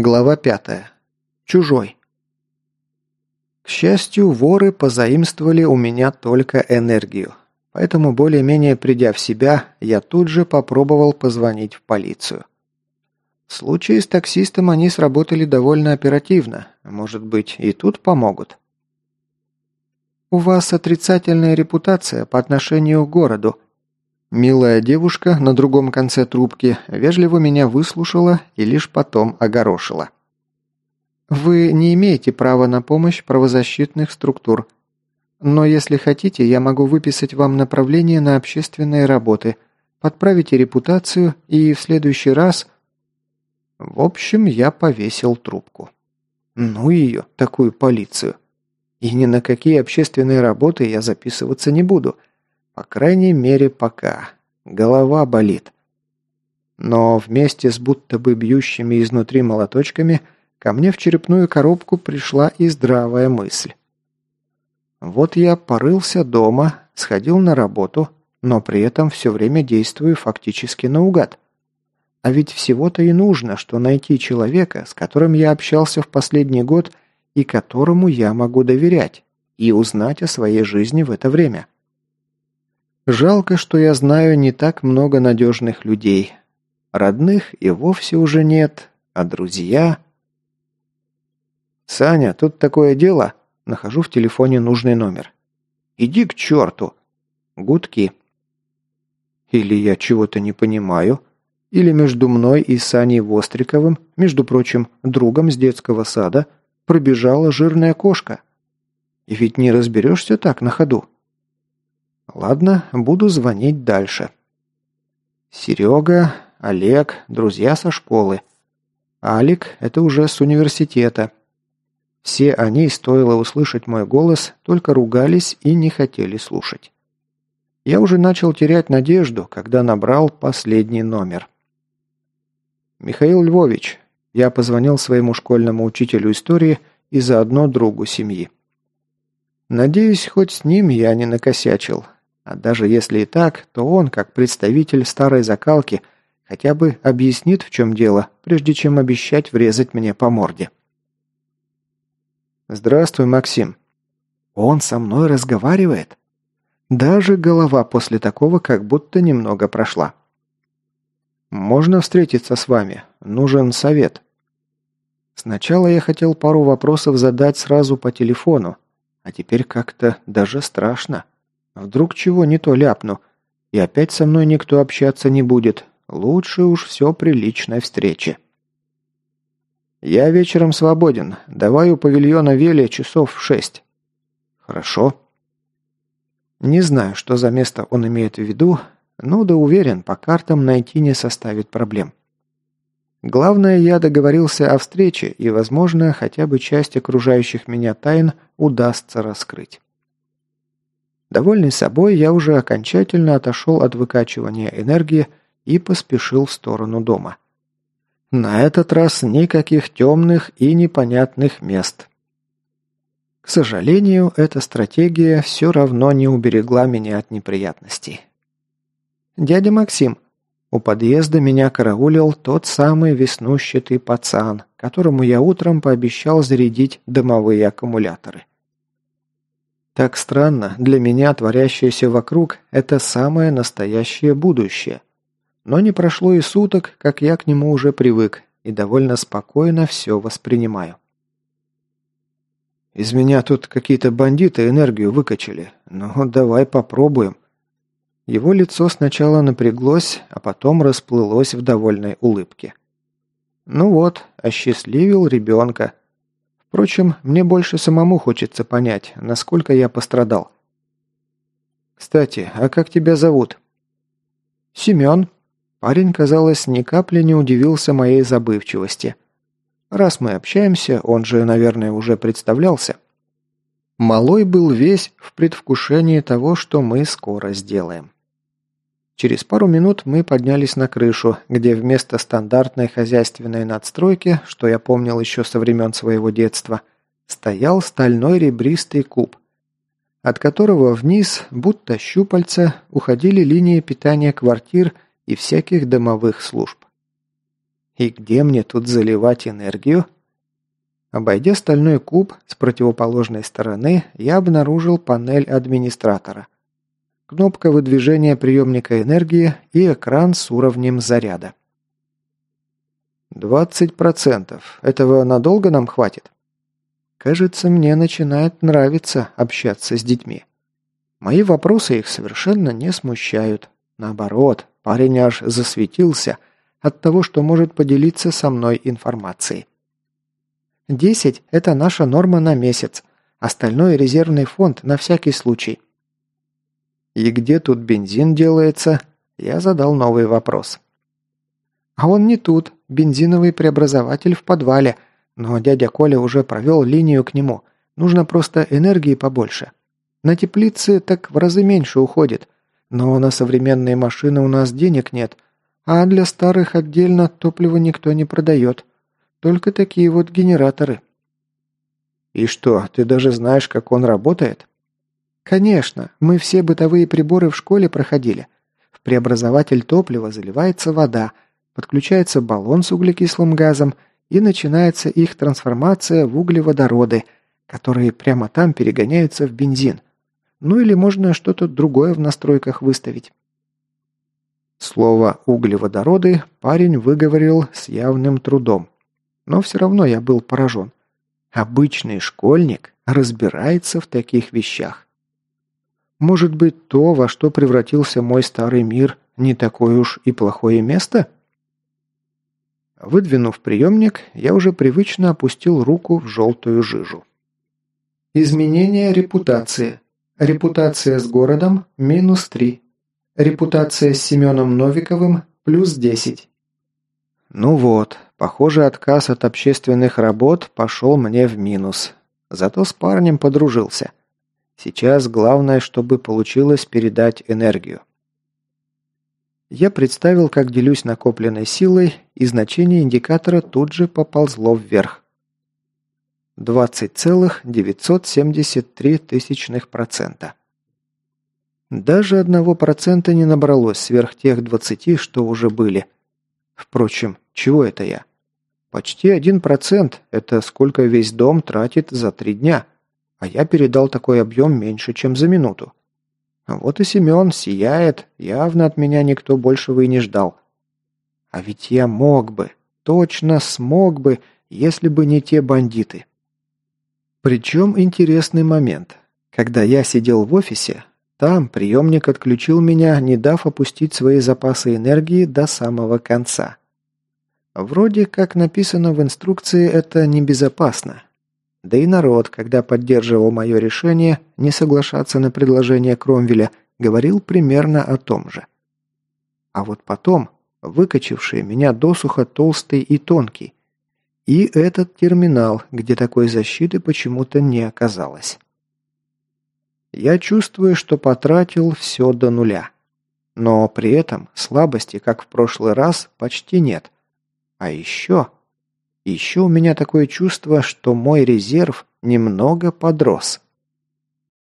Глава пятая. Чужой. К счастью, воры позаимствовали у меня только энергию. Поэтому, более-менее придя в себя, я тут же попробовал позвонить в полицию. В случае с таксистом они сработали довольно оперативно. Может быть, и тут помогут. «У вас отрицательная репутация по отношению к городу», Милая девушка на другом конце трубки вежливо меня выслушала и лишь потом огорошила. «Вы не имеете права на помощь правозащитных структур. Но если хотите, я могу выписать вам направление на общественные работы, подправите репутацию и в следующий раз...» В общем, я повесил трубку. Ну ее, такую полицию. И ни на какие общественные работы я записываться не буду – по крайней мере, пока. Голова болит. Но вместе с будто бы бьющими изнутри молоточками ко мне в черепную коробку пришла и здравая мысль. Вот я порылся дома, сходил на работу, но при этом все время действую фактически наугад. А ведь всего-то и нужно, что найти человека, с которым я общался в последний год и которому я могу доверять, и узнать о своей жизни в это время. Жалко, что я знаю не так много надежных людей. Родных и вовсе уже нет, а друзья... «Саня, тут такое дело...» Нахожу в телефоне нужный номер. «Иди к черту!» Гудки. Или я чего-то не понимаю, или между мной и Саней Востриковым, между прочим, другом с детского сада, пробежала жирная кошка. И ведь не разберешься так на ходу. Ладно, буду звонить дальше. Серега, Олег, друзья со школы. Алик – это уже с университета. Все они, стоило услышать мой голос, только ругались и не хотели слушать. Я уже начал терять надежду, когда набрал последний номер. «Михаил Львович», я позвонил своему школьному учителю истории и заодно другу семьи. Надеюсь, хоть с ним я не накосячил, а даже если и так, то он, как представитель старой закалки, хотя бы объяснит, в чем дело, прежде чем обещать врезать мне по морде. «Здравствуй, Максим». «Он со мной разговаривает?» Даже голова после такого как будто немного прошла. «Можно встретиться с вами? Нужен совет». Сначала я хотел пару вопросов задать сразу по телефону, а теперь как-то даже страшно. Вдруг чего не то ляпну, и опять со мной никто общаться не будет. Лучше уж все при личной встрече. «Я вечером свободен. Давай у павильона Вели часов в шесть». «Хорошо». Не знаю, что за место он имеет в виду, но да уверен, по картам найти не составит проблем. Главное, я договорился о встрече, и, возможно, хотя бы часть окружающих меня тайн удастся раскрыть. Довольный собой, я уже окончательно отошел от выкачивания энергии и поспешил в сторону дома. На этот раз никаких темных и непонятных мест. К сожалению, эта стратегия все равно не уберегла меня от неприятностей. «Дядя Максим», у подъезда меня караулил тот самый веснущатый пацан, которому я утром пообещал зарядить дымовые аккумуляторы. Так странно, для меня творящееся вокруг – это самое настоящее будущее. Но не прошло и суток, как я к нему уже привык и довольно спокойно все воспринимаю. Из меня тут какие-то бандиты энергию выкачали. Ну, давай попробуем. Его лицо сначала напряглось, а потом расплылось в довольной улыбке. Ну вот, осчастливил ребенка. Впрочем, мне больше самому хочется понять, насколько я пострадал. «Кстати, а как тебя зовут?» «Семен». Парень, казалось, ни капли не удивился моей забывчивости. Раз мы общаемся, он же, наверное, уже представлялся. Малой был весь в предвкушении того, что мы скоро сделаем. Через пару минут мы поднялись на крышу, где вместо стандартной хозяйственной надстройки, что я помнил еще со времен своего детства, стоял стальной ребристый куб, от которого вниз, будто щупальца, уходили линии питания квартир и всяких домовых служб. И где мне тут заливать энергию? Обойдя стальной куб с противоположной стороны, я обнаружил панель администратора. Кнопка выдвижения приемника энергии и экран с уровнем заряда. «Двадцать процентов. Этого надолго нам хватит?» «Кажется, мне начинает нравиться общаться с детьми. Мои вопросы их совершенно не смущают. Наоборот, парень аж засветился от того, что может поделиться со мной информацией. Десять – это наша норма на месяц. Остальное – резервный фонд на всякий случай. И где тут бензин делается? Я задал новый вопрос. А он не тут. Бензиновый преобразователь в подвале. Но дядя Коля уже провел линию к нему. Нужно просто энергии побольше. На теплицы так в разы меньше уходит. Но на современные машины у нас денег нет. А для старых отдельно топливо никто не продает. Только такие вот генераторы. И что, ты даже знаешь, как он работает? Конечно, мы все бытовые приборы в школе проходили. В преобразователь топлива заливается вода, подключается баллон с углекислым газом и начинается их трансформация в углеводороды, которые прямо там перегоняются в бензин. Ну или можно что-то другое в настройках выставить. Слово «углеводороды» парень выговорил с явным трудом. Но все равно я был поражен. Обычный школьник разбирается в таких вещах. Может быть, то, во что превратился мой старый мир, не такое уж и плохое место? Выдвинув приемник, я уже привычно опустил руку в желтую жижу. Изменение репутации. Репутация с городом – минус 3. Репутация с Семеном Новиковым – плюс 10. Ну вот, похоже, отказ от общественных работ пошел мне в минус. Зато с парнем подружился. Сейчас главное, чтобы получилось передать энергию. Я представил, как делюсь накопленной силой, и значение индикатора тут же поползло вверх. 20,973%. Даже одного процента не набралось сверх тех 20, что уже были. Впрочем, чего это я? Почти один процент – это сколько весь дом тратит за три дня, а я передал такой объем меньше, чем за минуту. Вот и Семен сияет, явно от меня никто большего и не ждал. А ведь я мог бы, точно смог бы, если бы не те бандиты. Причем интересный момент. Когда я сидел в офисе, там приемник отключил меня, не дав опустить свои запасы энергии до самого конца. Вроде как написано в инструкции, это небезопасно. Да и народ, когда поддерживал мое решение не соглашаться на предложение Кромвеля, говорил примерно о том же. А вот потом, выкачившие меня досуха толстый и тонкий, и этот терминал, где такой защиты почему-то не оказалось. Я чувствую, что потратил все до нуля. Но при этом слабости, как в прошлый раз, почти нет. А еще... Еще у меня такое чувство, что мой резерв немного подрос.